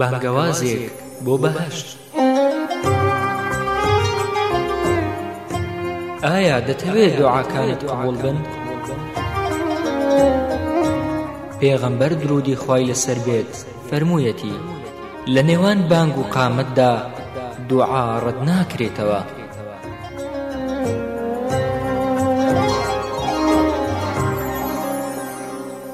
بانگەوازێک بۆ بەهەشت ئایا دەتەوێ دۆعاکانت قبول بن؟ پێغەمبەر درودی خوای لەسەر بێت فەرموویەتی لە نێوان بانگ و قامەتدا دوعا ڕەت ناکرێتەوە.